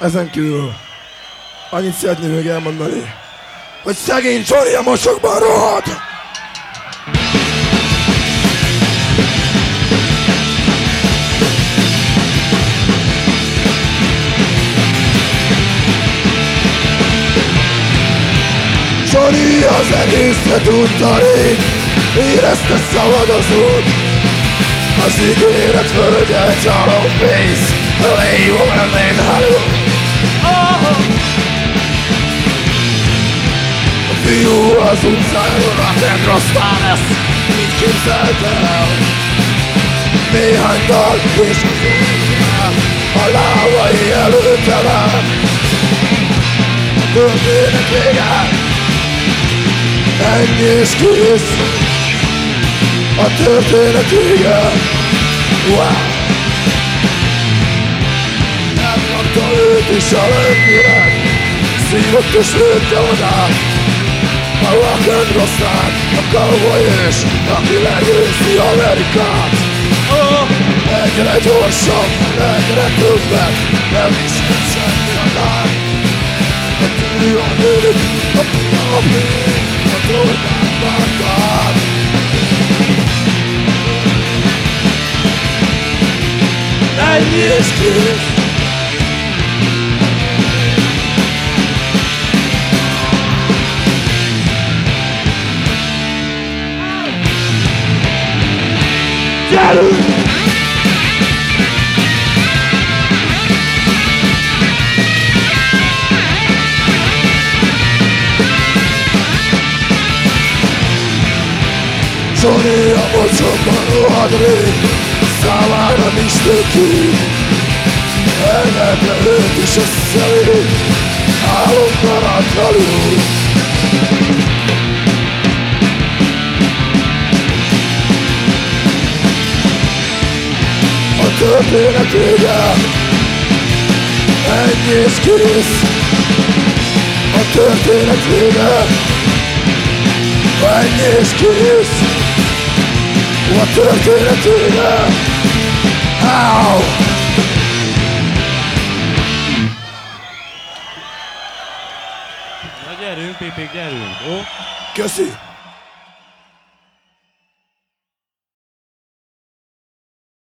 Ezen kívül annyit szeretném még elmondani, hogy szegény Csori a mosokban rohad! Csori az egészre tudta rég, érezte szabad az út, az ígéret völgye csaló pénz, a lay woman az utcáról rock rosszá lesz, mit képzelte el? Néhány dal és az újjá, a lábai. A történet vége, ennyi és kész. A történet vége, wow. Elkapta őt is a lendület Szívott és lőtte oda A and rosszát A cowboy és aki legyőzi Amerikát oh. Egyre gyorsabb, egyre többet Nem is semmi a láng A tűnő a nők, a pia a pénz A drogát vártál Ennyi és kész Gyerünk! Zsoni a mocsokban rohad rég, számára nincs tökű. Elnyerte őt is a szemét, álomban átlalul. A történet vége, ennyi és kész. A történet vége, ennyi és kész. A történet vége, Ow! Na gyerünk, Pipik, gyerünk, ó? Köszi!